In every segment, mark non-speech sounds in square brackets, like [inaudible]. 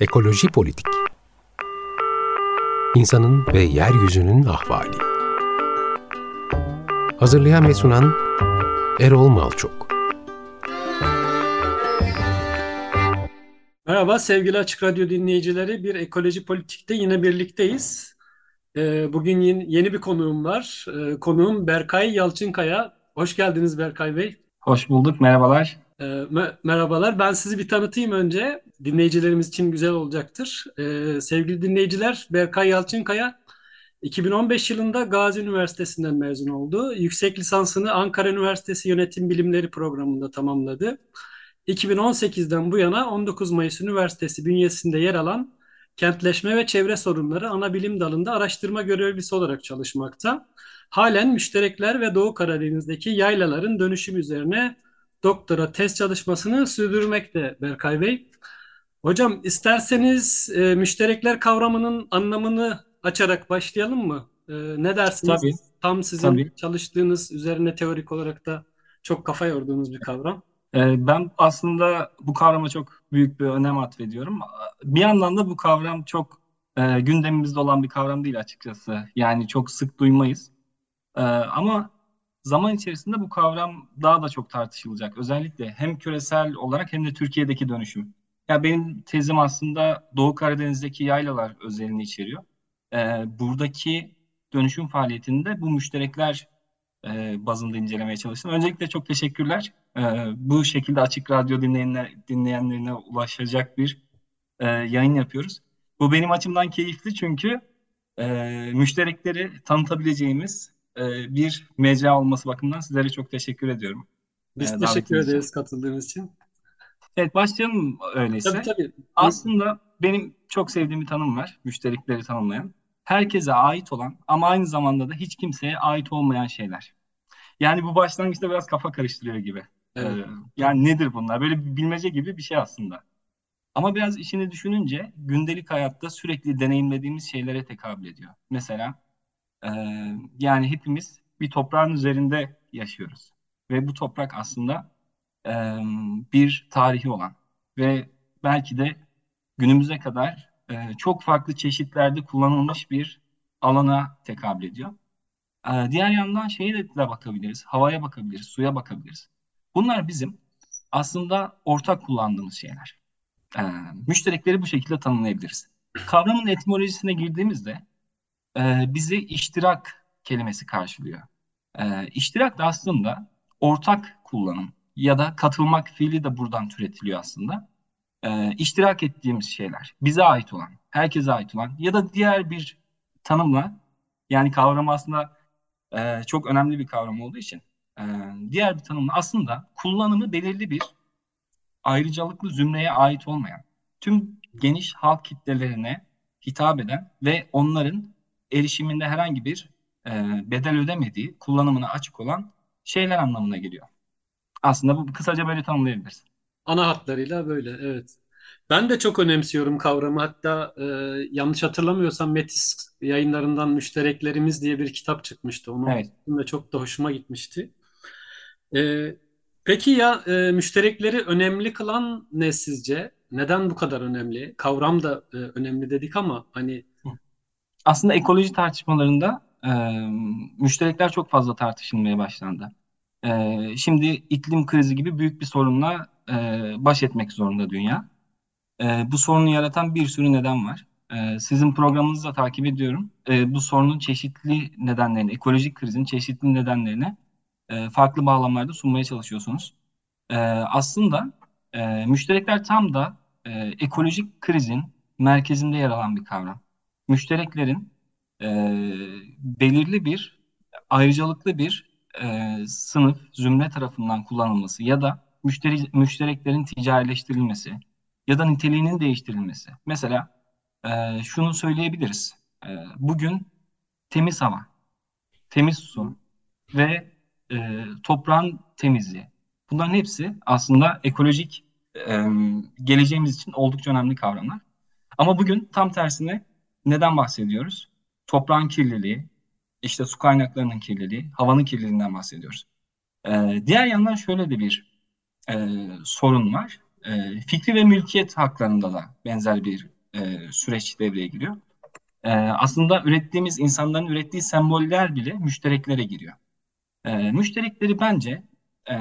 Ekoloji Politik İnsanın ve Yeryüzünün Ahvali Hazırlayan ve sunan Erol Malçok Merhaba sevgili Açık Radyo dinleyicileri. Bir Ekoloji Politik'te yine birlikteyiz. Ee, bugün yeni bir konuğum var. Ee, konuğum Berkay Yalçınkaya. Hoş geldiniz Berkay Bey. Hoş bulduk, merhabalar. Ee, merhabalar. Ben sizi bir tanıtayım önce. Dinleyicilerimiz için güzel olacaktır. Ee, sevgili dinleyiciler, Berkay Yalçınkaya 2015 yılında Gazi Üniversitesi'nden mezun oldu. Yüksek lisansını Ankara Üniversitesi Yönetim Bilimleri programında tamamladı. 2018'den bu yana 19 Mayıs Üniversitesi bünyesinde yer alan kentleşme ve çevre sorunları ana bilim dalında araştırma görevlisi olarak çalışmakta. Halen müşterekler ve Doğu Karadeniz'deki yaylaların dönüşüm üzerine doktora test çalışmasını sürdürmekte Berkay Bey. Hocam isterseniz e, müşterekler kavramının anlamını açarak başlayalım mı? E, ne dersiniz? Tabii. Tam sizin Tabii. çalıştığınız üzerine teorik olarak da çok kafa yorduğunuz bir kavram. Ee, ben aslında bu kavrama çok büyük bir önem atfediyorum. Bir yandan da bu kavram çok e, gündemimizde olan bir kavram değil açıkçası. Yani çok sık duymayız. E, ama zaman içerisinde bu kavram daha da çok tartışılacak. Özellikle hem küresel olarak hem de Türkiye'deki dönüşüm. Ya benim tezim aslında Doğu Karadeniz'deki yaylalar özelini içeriyor. E, buradaki dönüşüm faaliyetinde bu müşterekler e, bazında incelemeye çalıştım. Öncelikle çok teşekkürler. E, bu şekilde Açık Radyo dinleyenler, dinleyenlerine ulaşacak bir e, yayın yapıyoruz. Bu benim açımdan keyifli çünkü e, müşterekleri tanıtabileceğimiz bir mecra olması bakımından sizlere çok teşekkür ediyorum. Biz e, teşekkür ederiz katıldığınız için. Evet başlayalım öyleyse. Tabii tabii. Aslında benim çok sevdiğim bir tanım var, müşterekleri tanımlayan. Herkese ait olan ama aynı zamanda da hiç kimseye ait olmayan şeyler. Yani bu başlangıçta biraz kafa karıştırıyor gibi. Evet. Ee, yani nedir bunlar? Böyle bir bilmece gibi bir şey aslında. Ama biraz işini düşününce gündelik hayatta sürekli deneyimlediğimiz şeylere tekabül ediyor. Mesela e, yani hepimiz bir toprağın üzerinde yaşıyoruz. Ve bu toprak aslında e, bir tarihi olan ve belki de günümüze kadar e, çok farklı çeşitlerde kullanılmış bir alana tekabül ediyor. E, diğer yandan şeye de bakabiliriz, havaya bakabiliriz, suya bakabiliriz. Bunlar bizim aslında ortak kullandığımız şeyler. E, müşterekleri bu şekilde tanımlayabiliriz. Kavramın etimolojisine girdiğimizde e, bizi iştirak kelimesi karşılıyor. E, iştirak da aslında ortak kullanım ya da katılmak fiili de buradan türetiliyor aslında. E, iştirak ettiğimiz şeyler, bize ait olan, herkese ait olan ya da diğer bir tanımla yani kavram aslında e, çok önemli bir kavram olduğu için e, diğer bir tanımla aslında kullanımı belirli bir ayrıcalıklı zümreye ait olmayan, tüm geniş halk kitlelerine hitap eden ve onların erişiminde herhangi bir e, bedel ödemediği, kullanımına açık olan şeyler anlamına geliyor. Aslında bu kısaca böyle tanımlayabiliriz. Ana hatlarıyla böyle evet. Ben de çok önemsiyorum kavramı. Hatta e, yanlış hatırlamıyorsam Metis yayınlarından Müştereklerimiz diye bir kitap çıkmıştı. Onu Evet. ve çok da hoşuma gitmişti. E, peki ya e, müşterekleri önemli kılan ne sizce? Neden bu kadar önemli? Kavram da e, önemli dedik ama hani Aslında ekoloji tartışmalarında e, müşterekler çok fazla tartışılmaya başlandı. E, şimdi iklim krizi gibi büyük bir sorunla e, baş etmek zorunda dünya. E, bu sorunu yaratan bir sürü neden var. E, sizin programınızı da takip ediyorum. E, bu sorunun çeşitli nedenlerini, ekolojik krizin çeşitli nedenlerini e, farklı bağlamlarda sunmaya çalışıyorsunuz. E, aslında e, müşterekler tam da e, ekolojik krizin merkezinde yer alan bir kavram. Müştereklerin e, belirli bir ayrıcalıklı bir e, sınıf, zümre tarafından kullanılması ya da müşteri, müştereklerin ticarileştirilmesi ya da niteliğinin değiştirilmesi. Mesela e, şunu söyleyebiliriz. E, bugün temiz hava, temiz su ve e, toprağın temizliği. Bunların hepsi aslında ekolojik e, geleceğimiz için oldukça önemli kavramlar. Ama bugün tam tersine neden bahsediyoruz? Toprağın kirliliği, işte su kaynaklarının kirliliği, havanın kirliliğinden bahsediyoruz. E, diğer yandan şöyle de bir e, sorun var. E, fikri ve mülkiyet haklarında da benzer bir e, süreç devreye giriyor. E, aslında ürettiğimiz insanların ürettiği semboller bile müştereklere giriyor. E, müşterekleri bence e,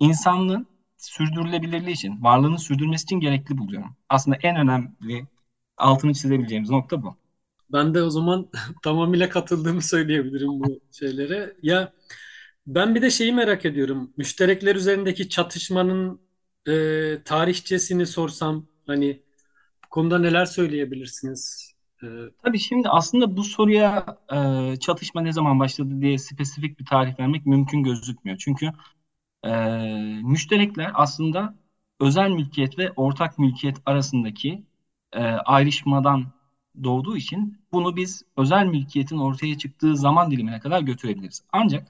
insanlığın sürdürülebilirliği için, varlığını sürdürmesi için gerekli buluyorum. Aslında en önemli altını çizebileceğimiz nokta bu. Ben de o zaman [laughs] tamamıyla katıldığımı söyleyebilirim bu şeylere. Ya ben bir de şeyi merak ediyorum. Müşterekler üzerindeki çatışmanın e, tarihçesini sorsam hani bu konuda neler söyleyebilirsiniz? E, Tabii şimdi aslında bu soruya e, çatışma ne zaman başladı diye spesifik bir tarih vermek mümkün gözükmüyor. Çünkü e, müşterekler aslında özel mülkiyet ve ortak mülkiyet arasındaki e, ayrışmadan doğduğu için bunu biz özel mülkiyetin ortaya çıktığı zaman dilimine kadar götürebiliriz. Ancak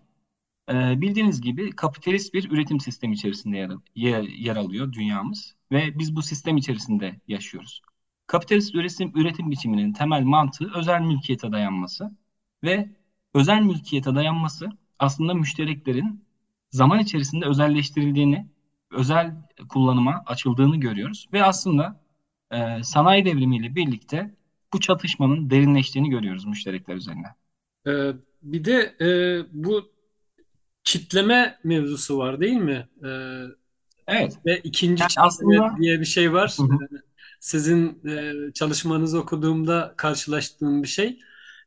e, bildiğiniz gibi kapitalist bir üretim sistemi içerisinde yer, yer, yer alıyor dünyamız ve biz bu sistem içerisinde yaşıyoruz. Kapitalist üretim, üretim biçiminin temel mantığı özel mülkiyete dayanması ve özel mülkiyete dayanması aslında müştereklerin zaman içerisinde özelleştirildiğini, özel kullanıma açıldığını görüyoruz ve aslında e, sanayi devrimiyle birlikte bu çatışmanın derinleştiğini görüyoruz müşterekler üzerine. e, bir de e, bu çitleme mevzusu var değil mi? E, Evet. ve ikinci Yani çitleme aslında diye bir şey var. Hı hı. E, Sizin e, çalışmanızı okuduğumda karşılaştığım bir şey.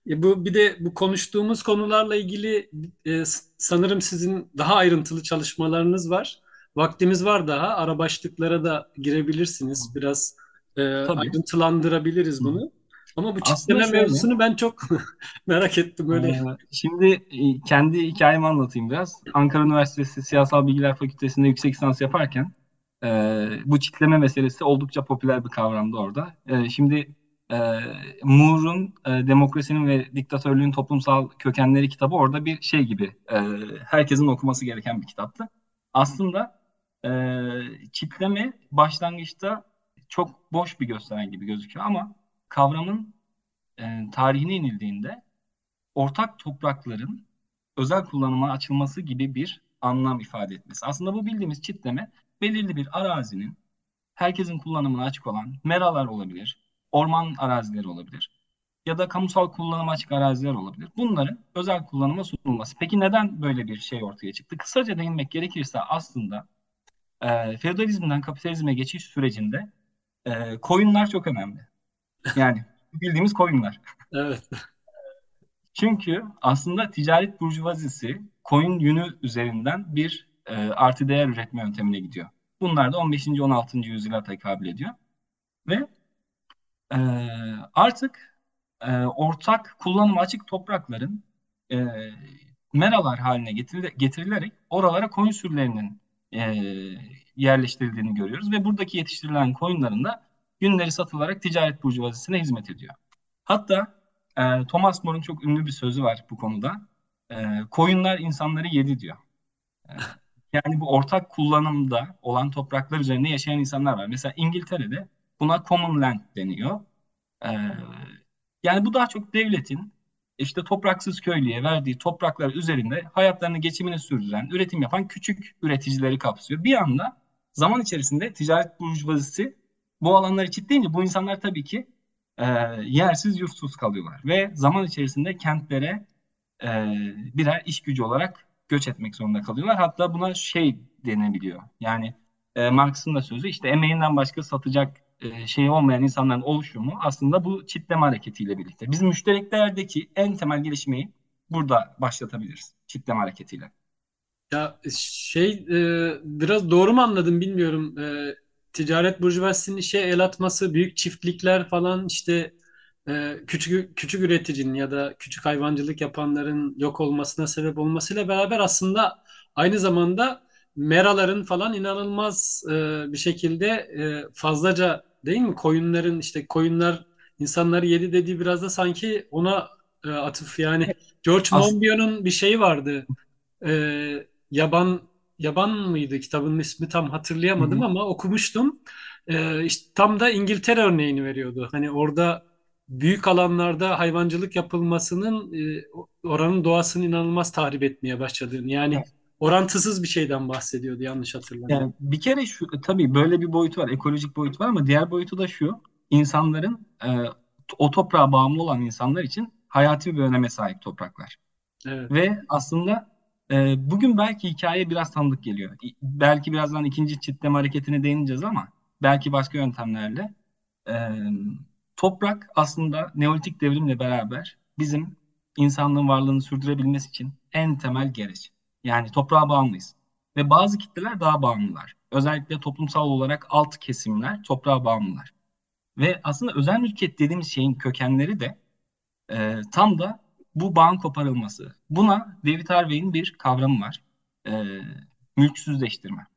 E, bu bir de bu konuştuğumuz konularla ilgili e, sanırım sizin daha ayrıntılı çalışmalarınız var. Vaktimiz var daha. Ara başlıklara da girebilirsiniz. Biraz e, tabii. ayrıntılandırabiliriz Hı hı. bunu. Ama bu şöyle, mevzusunu ben çok [laughs] merak ettim öyle. Ee, Şimdi e, kendi hikayemi anlatayım biraz. Ankara Üniversitesi Siyasal Bilgiler Fakültesi'nde yüksek lisans yaparken e, bu çitleme meselesi oldukça popüler bir kavramdı orada. E, şimdi e, Moore'un e, Demokrasinin ve Diktatörlüğün Toplumsal Kökenleri kitabı orada bir şey gibi e, herkesin okuması gereken bir kitaptı. Aslında e, çitleme başlangıçta çok boş bir gösteren gibi gözüküyor ama kavramın e, tarihine inildiğinde ortak toprakların özel kullanıma açılması gibi bir anlam ifade etmesi. Aslında bu bildiğimiz çitleme belirli bir arazinin herkesin kullanımına açık olan meralar olabilir, orman arazileri olabilir ya da kamusal kullanıma açık araziler olabilir. Bunların özel kullanıma sunulması. Peki neden böyle bir şey ortaya çıktı? Kısaca değinmek gerekirse aslında e, feodalizmden kapitalizme geçiş sürecinde e, koyunlar çok önemli. Yani [laughs] bildiğimiz koyunlar. Evet. Çünkü aslında ticaret burjuvazisi koyun yünü üzerinden bir e, artı değer üretme yöntemine gidiyor. Bunlar da 15. 16. yüzyıla tekabül ediyor. Ve e, artık e, ortak kullanıma açık toprakların e, meralar haline getirile- getirilerek oralara koyun sürülerinin e, yerleştirildiğini görüyoruz. Ve buradaki yetiştirilen koyunların da yünleri satılarak ticaret burjuvazisine hizmet ediyor. Hatta e, Thomas More'un çok ünlü bir sözü var bu konuda. E, koyunlar insanları yedi diyor. E, yani bu ortak kullanımda olan topraklar üzerinde yaşayan insanlar var. Mesela İngiltere'de buna common land deniyor. E, yani bu daha çok devletin işte topraksız köylüye verdiği topraklar üzerinde hayatlarını geçimini sürdüren, üretim yapan küçük üreticileri kapsıyor. Bir anda zaman içerisinde ticaret burjuvazisi bu alanları çitleyince bu insanlar tabii ki e, yersiz yurtsuz kalıyorlar ve zaman içerisinde kentlere e, birer iş gücü olarak göç etmek zorunda kalıyorlar. Hatta buna şey denebiliyor. Yani e, Marx'ın da sözü işte emeğinden başka satacak e, şey olmayan insanların oluşumu aslında bu çitleme hareketiyle birlikte. Biz müştereklerdeki en temel gelişmeyi burada başlatabiliriz çitleme hareketiyle. Ya şey e, biraz doğru mu anladım bilmiyorum. E, ticaret burjuvazisinin işe el atması, büyük çiftlikler falan işte e, küçük küçük üreticinin ya da küçük hayvancılık yapanların yok olmasına sebep olmasıyla beraber aslında aynı zamanda meraların falan inanılmaz e, bir şekilde e, fazlaca değil mi? Koyunların işte koyunlar insanları yedi dediği biraz da sanki ona e, atıf yani George As Monbiot'un bir şeyi vardı. E, Yaban Yaban mıydı kitabının ismi tam hatırlayamadım hı. ama okumuştum. Ee, işte tam da İngiltere örneğini veriyordu. Hani orada büyük alanlarda hayvancılık yapılmasının e, oranın doğasını inanılmaz tahrip etmeye başladığını. Yani Evet. orantısız bir şeyden bahsediyordu yanlış hatırlamıyorum. Yani bir kere şu tabii böyle bir boyutu var, ekolojik boyutu var ama diğer boyutu da şu. insanların e, o toprağa bağımlı olan insanlar için hayati bir öneme sahip topraklar. Evet. Ve aslında e, bugün belki hikaye biraz tanıdık geliyor. Belki birazdan ikinci çitleme hareketine değineceğiz ama belki başka yöntemlerle. E, toprak aslında Neolitik devrimle beraber bizim insanlığın varlığını sürdürebilmesi için en temel gereç. Yani toprağa bağımlıyız. Ve bazı kitleler daha bağımlılar. Özellikle toplumsal olarak alt kesimler toprağa bağımlılar. Ve aslında özel mülkiyet dediğimiz şeyin kökenleri de e, tam da bu bağın koparılması. Buna David Harvey'in bir kavramı var. E, mülksüzleştirme.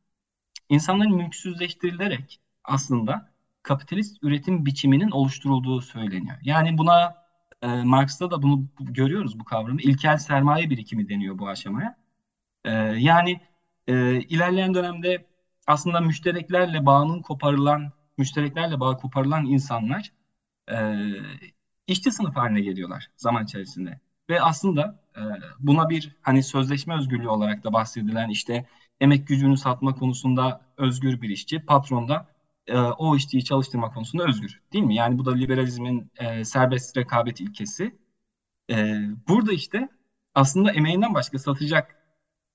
İnsanların mülksüzleştirilerek aslında kapitalist üretim biçiminin oluşturulduğu söyleniyor. Yani buna e, Marx'ta da bunu görüyoruz bu kavramı. İlkel sermaye birikimi deniyor bu aşamaya. E, yani e, ilerleyen dönemde aslında müştereklerle bağının koparılan, müştereklerle bağ koparılan insanlar e, işçi sınıf haline geliyorlar zaman içerisinde. Ve aslında e, buna bir hani sözleşme özgürlüğü olarak da bahsedilen işte emek gücünü satma konusunda özgür bir işçi, patron da e, o işçiyi çalıştırma konusunda özgür. Değil mi? Yani bu da liberalizmin e, serbest rekabet ilkesi. E, burada işte aslında emeğinden başka satacak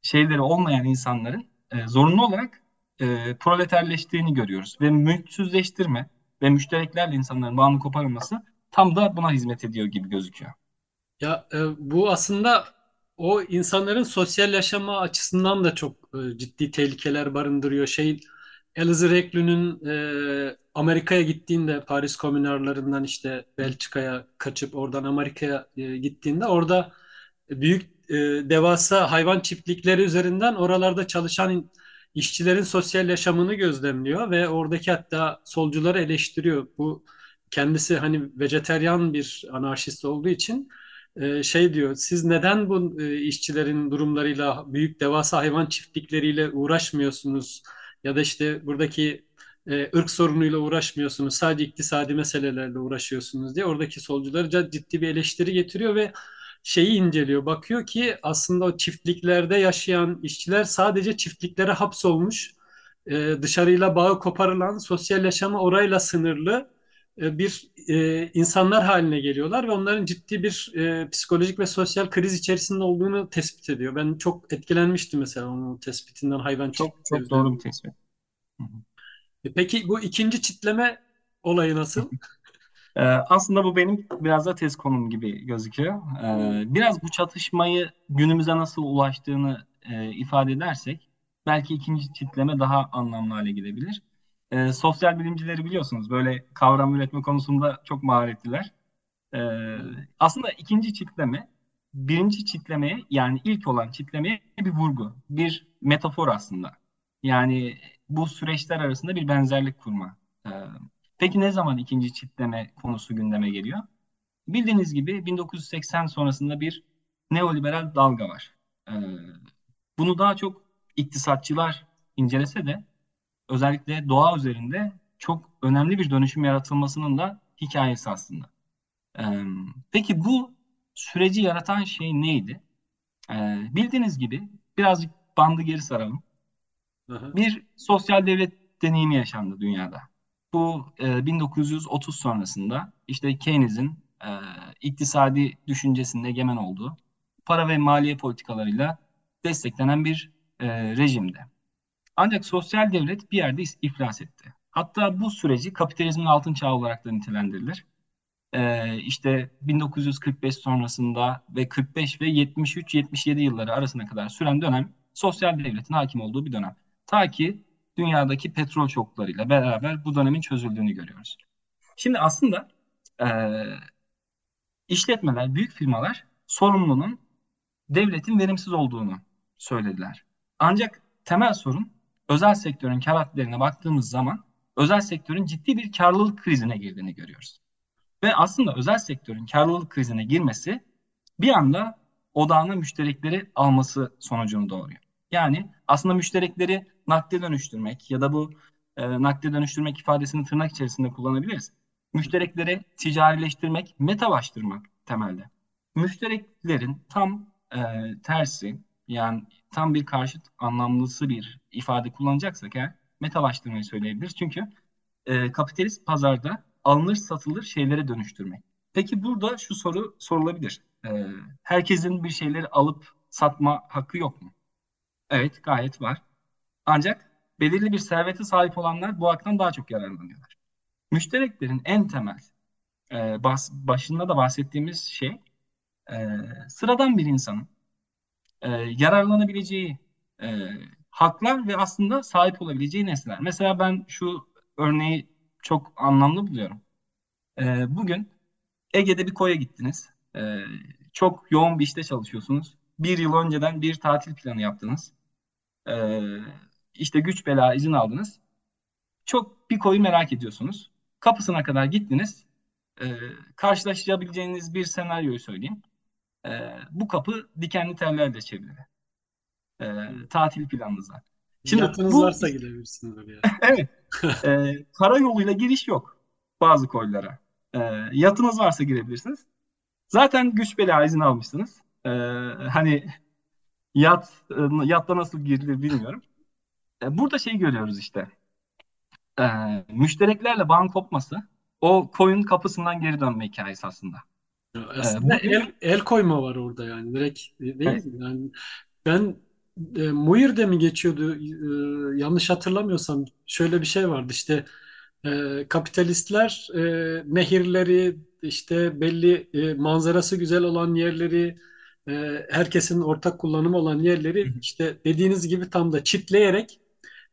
şeyleri olmayan insanların e, zorunlu olarak e, proleterleştiğini görüyoruz. Ve mülksüzleştirme ve müştereklerle insanların bağını koparılması tam da buna hizmet ediyor gibi gözüküyor. Ya e, bu aslında o insanların sosyal yaşama açısından da çok e, ciddi tehlikeler barındırıyor. Şey Eliza Reclu'nun e, Amerika'ya gittiğinde Paris komünarlarından işte Belçika'ya kaçıp oradan Amerika'ya e, gittiğinde orada büyük e, devasa hayvan çiftlikleri üzerinden oralarda çalışan işçilerin sosyal yaşamını gözlemliyor ve oradaki hatta solcuları eleştiriyor. Bu kendisi hani vejeteryan bir anarşist olduğu için e, şey diyor siz neden bu e, işçilerin durumlarıyla büyük devasa hayvan çiftlikleriyle uğraşmıyorsunuz? Ya da işte buradaki e, ırk sorunuyla uğraşmıyorsunuz sadece iktisadi meselelerle uğraşıyorsunuz diye oradaki solcuları ciddi bir eleştiri getiriyor ve şeyi inceliyor. Bakıyor ki aslında o çiftliklerde yaşayan işçiler sadece çiftliklere hapsolmuş dışarıyla bağı koparılan sosyal yaşamı orayla sınırlı bir e, insanlar haline geliyorlar ve onların ciddi bir e, psikolojik ve sosyal kriz içerisinde olduğunu tespit ediyor. Ben çok etkilenmiştim mesela onun tespitinden hayvan çok çok doğru bir tespit. E, peki bu ikinci çitleme olayı nasıl? Ee, [laughs] aslında bu benim biraz da tez konum gibi gözüküyor. Ee, biraz bu çatışmayı günümüze nasıl ulaştığını e, ifade edersek belki ikinci çitleme daha anlamlı hale gelebilir e, sosyal bilimcileri biliyorsunuz böyle kavram üretme konusunda çok maharetliler. E, aslında ikinci çitleme birinci çitlemeye yani ilk olan çitlemeye bir vurgu, bir metafor aslında. Yani bu süreçler arasında bir benzerlik kurma. E, peki ne zaman ikinci çitleme konusu gündeme geliyor? Bildiğiniz gibi 1980 sonrasında bir neoliberal dalga var. E, bunu daha çok iktisatçılar incelese de özellikle doğa üzerinde çok önemli bir dönüşüm yaratılmasının da hikayesi aslında. Ee, peki bu süreci yaratan şey neydi? Ee, bildiğiniz gibi birazcık bandı geri saralım. Hı Bir sosyal devlet deneyimi yaşandı dünyada. Bu e, 1930 sonrasında işte Keynes'in e, iktisadi düşüncesinde egemen olduğu para ve maliye politikalarıyla desteklenen bir e, rejimde. Ancak sosyal devlet bir yerde iflas etti. Hatta bu süreci kapitalizmin altın çağı olarak da nitelendirilir. Ee, işte 1945 sonrasında ve 45 ve 73-77 yılları arasına kadar süren dönem sosyal devletin hakim olduğu bir dönem. Ta ki dünyadaki petrol şoklarıyla beraber bu dönemin çözüldüğünü görüyoruz. Şimdi aslında e, işletmeler, büyük firmalar sorumlunun devletin verimsiz olduğunu söylediler. Ancak temel sorun özel sektörün kar baktığımız zaman özel sektörün ciddi bir karlılık krizine girdiğini görüyoruz. Ve aslında özel sektörün karlılık krizine girmesi bir anda odağına müşterekleri alması sonucunu doğuruyor. Yani aslında müşterekleri nakde dönüştürmek ya da bu e, nakde dönüştürmek ifadesini tırnak içerisinde kullanabiliriz. Müşterekleri ticarileştirmek, metalaştırmak temelde. Müştereklerin tam e, tersi yani tam bir karşıt anlamlısı bir ifade kullanacaksak eğer metalaştırmayı söyleyebiliriz. Çünkü e, kapitalist pazarda alınır satılır şeylere dönüştürmek. Peki burada şu soru sorulabilir. E, herkesin bir şeyleri alıp satma hakkı yok mu? Evet gayet var. Ancak belirli bir servete sahip olanlar bu haktan daha çok yararlanıyorlar. Müştereklerin en temel e, bas, başında da bahsettiğimiz şey e, sıradan bir insanın e, yararlanabileceği e, haklar ve aslında sahip olabileceği nesneler. Mesela ben şu örneği çok anlamlı buluyorum. E, bugün Ege'de bir koya gittiniz. E, çok yoğun bir işte çalışıyorsunuz. Bir yıl önceden bir tatil planı yaptınız. E, işte güç bela izin aldınız. Çok bir koyu merak ediyorsunuz. Kapısına kadar gittiniz. E, karşılaşabileceğiniz bir senaryoyu söyleyeyim. E, bu kapı dikenli tellerle çevrili. E, tatil planınızda. Şimdi Yatınız bu, varsa gidebilirsiniz oraya. [laughs] evet. E, karayoluyla giriş yok bazı koylara. E, yatınız varsa girebilirsiniz. Zaten güç bela izin almışsınız. E, hani yat yatta nasıl girilir bilmiyorum. E, burada şey görüyoruz işte. E, müştereklerle bağın kopması o koyun kapısından geri dönme hikayesi aslında. Aslında ee, el, el koyma var orada yani direkt değil mi? Yani ben e, Muir'de mi geçiyordu e, yanlış hatırlamıyorsam şöyle bir şey vardı işte e, kapitalistler e, nehirleri işte belli e, manzarası güzel olan yerleri e, herkesin ortak kullanımı olan yerleri işte dediğiniz gibi tam da çitleyerek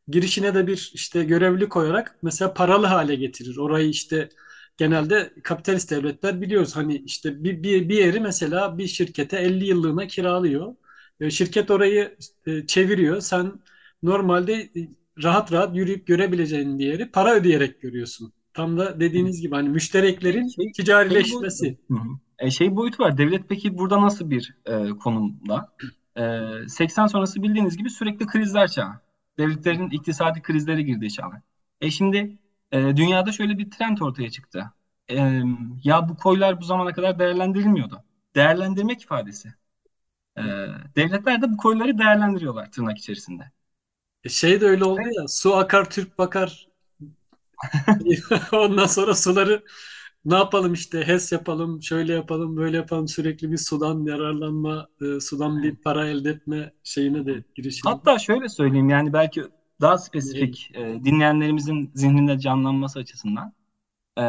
girişine de bir işte görevli koyarak mesela paralı hale getirir. Orayı işte genelde kapitalist devletler biliyoruz hani işte bir, bir, bir yeri mesela bir şirkete 50 yıllığına kiralıyor. E, şirket orayı e, çeviriyor. Sen normalde e, rahat rahat yürüyüp görebileceğin bir yeri para ödeyerek görüyorsun. Tam da dediğiniz gibi hani müştereklerin şey, ticarileşmesi. Şey boyutu, e, şey boyutu var. Devlet peki burada nasıl bir e, konumda? E, 80 sonrası bildiğiniz gibi sürekli krizler çağı. Devletlerin iktisadi krizlere girdiği çağlar. E şimdi e, dünyada şöyle bir trend ortaya çıktı. E, ya bu koylar bu zamana kadar değerlendirilmiyordu. Değerlendirmek ifadesi. E, devletler de bu koyları değerlendiriyorlar tırnak içerisinde. E şey de öyle oldu ya su akar Türk bakar [laughs] ondan sonra suları ne yapalım işte HES yapalım şöyle yapalım böyle yapalım sürekli bir sudan yararlanma e, sudan bir para elde etme şeyine de girişelim. Hatta şöyle söyleyeyim yani belki daha spesifik e, dinleyenlerimizin zihninde canlanması açısından e,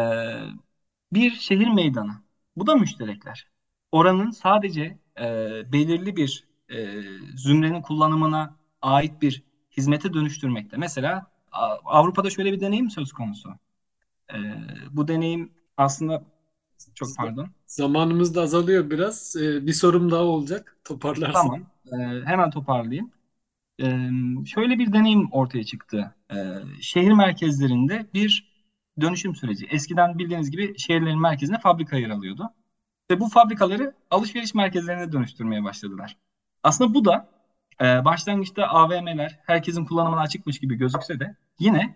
bir şehir meydanı. Bu da müşterekler. Oranın sadece e, belirli bir e, zümrenin kullanımına ait bir hizmete dönüştürmekte. Mesela Avrupa'da şöyle bir deneyim söz konusu. E, bu deneyim aslında çok pardon. Zamanımız da azalıyor biraz. E, bir sorum daha olacak. Toparlarsın. Tamam. E, hemen toparlayayım. E, şöyle bir deneyim ortaya çıktı. E, şehir merkezlerinde bir dönüşüm süreci. Eskiden bildiğiniz gibi şehirlerin merkezine fabrika yer alıyordu. Ve bu fabrikaları alışveriş merkezlerine dönüştürmeye başladılar. Aslında bu da e, başlangıçta AVM'ler herkesin kullanımına açıkmış gibi gözükse de yine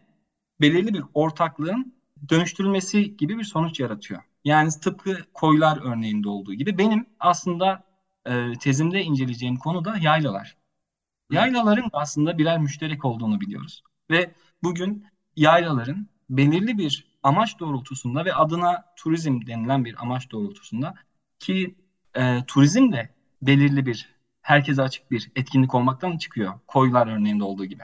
belirli bir ortaklığın dönüştürülmesi gibi bir sonuç yaratıyor. Yani tıpkı koylar örneğinde olduğu gibi benim aslında e, tezimde inceleyeceğim konu da yaylalar. Yaylaların aslında birer müşterek olduğunu biliyoruz. Ve bugün yaylaların belirli bir amaç doğrultusunda ve adına turizm denilen bir amaç doğrultusunda ki e, turizm de belirli bir herkese açık bir etkinlik olmaktan çıkıyor. Koylar örneğinde olduğu gibi.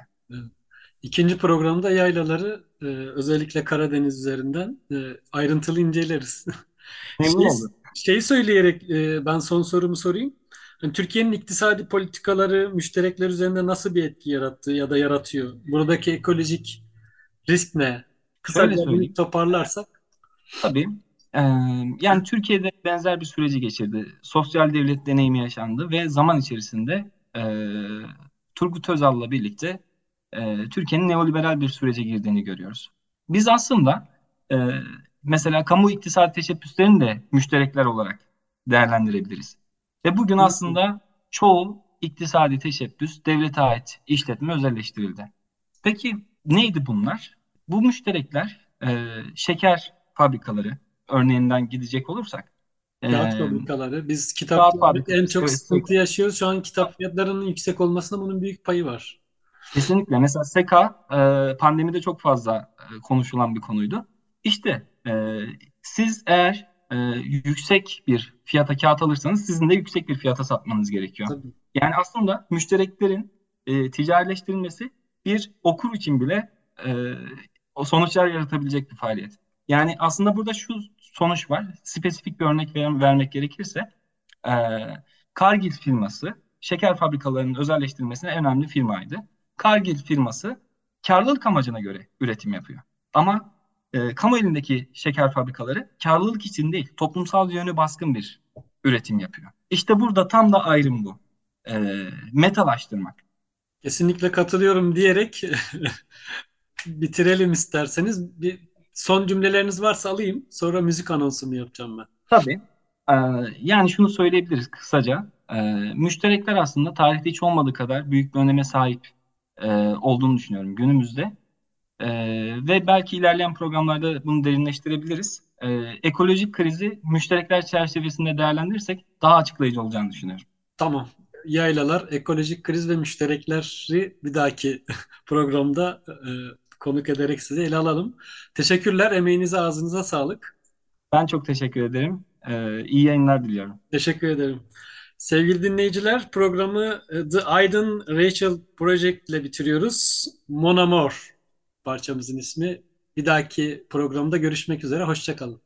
İkinci programda yaylaları e, özellikle Karadeniz üzerinden e, ayrıntılı inceleriz. Memnun şey, oldum. Şeyi söyleyerek e, ben son sorumu sorayım. Yani Türkiye'nin iktisadi politikaları müşterekler üzerinde nasıl bir etki yarattı ya da yaratıyor? Buradaki ekolojik risk ne? Kısaca bir toparlarsak. Tabii. Ee, yani Türkiye'de benzer bir süreci geçirdi. Sosyal devlet deneyimi yaşandı ve zaman içerisinde e, Turgut Özal'la birlikte e, Türkiye'nin neoliberal bir sürece girdiğini görüyoruz. Biz aslında e, mesela kamu iktisadi teşebbüslerini de müşterekler olarak değerlendirebiliriz. Ve bugün aslında çoğu iktisadi teşebbüs devlete ait işletme özelleştirildi. Peki neydi bunlar? Bu müşterekler e, şeker fabrikaları örneğinden gidecek olursak Kağıt Ee, fabrikaları. Biz kağıt fabrikası. en çok sıkıntı yaşıyoruz. Şu an kitap fiyatlarının yüksek olmasında bunun büyük payı var. Kesinlikle. Mesela SEKA e, pandemide çok fazla e, konuşulan bir konuydu. İşte e, siz eğer e, yüksek bir fiyata kağıt alırsanız sizin de yüksek bir fiyata satmanız gerekiyor. Tabii. Yani aslında müştereklerin e, ticarileştirilmesi bir okur için bile e, o sonuçlar yaratabilecek bir faaliyet. Yani aslında burada şu sonuç var. Spesifik bir örnek ver- vermek gerekirse e, Cargill firması şeker fabrikalarının özelleştirilmesine önemli firmaydı. Cargill firması karlılık amacına göre üretim yapıyor. Ama e, kamu elindeki şeker fabrikaları karlılık için değil, toplumsal yönü baskın bir üretim yapıyor. İşte burada tam da ayrım bu. E, metalaştırmak. Kesinlikle katılıyorum diyerek [laughs] bitirelim isterseniz. Bir son cümleleriniz varsa alayım. Sonra müzik anonsumu yapacağım ben. Tabii. e, yani şunu söyleyebiliriz kısaca. E, müşterekler aslında tarihte hiç olmadığı kadar büyük bir öneme sahip e, olduğunu düşünüyorum günümüzde. E, ve belki ilerleyen programlarda bunu derinleştirebiliriz. E, ekolojik krizi müşterekler çerçevesinde değerlendirirsek daha açıklayıcı olacağını düşünüyorum. Tamam. Yaylalar, ekolojik kriz ve müşterekleri bir dahaki [laughs] programda e, konuk ederek size ele alalım. Teşekkürler. Emeğinize, ağzınıza sağlık. Ben çok teşekkür ederim. E, iyi yayınlar diliyorum. Teşekkür ederim. Sevgili dinleyiciler, programı e, The Aydın Rachel Project ile bitiriyoruz. Mon Amour parçamızın ismi. Bir dahaki programda görüşmek üzere. Hoşçakalın.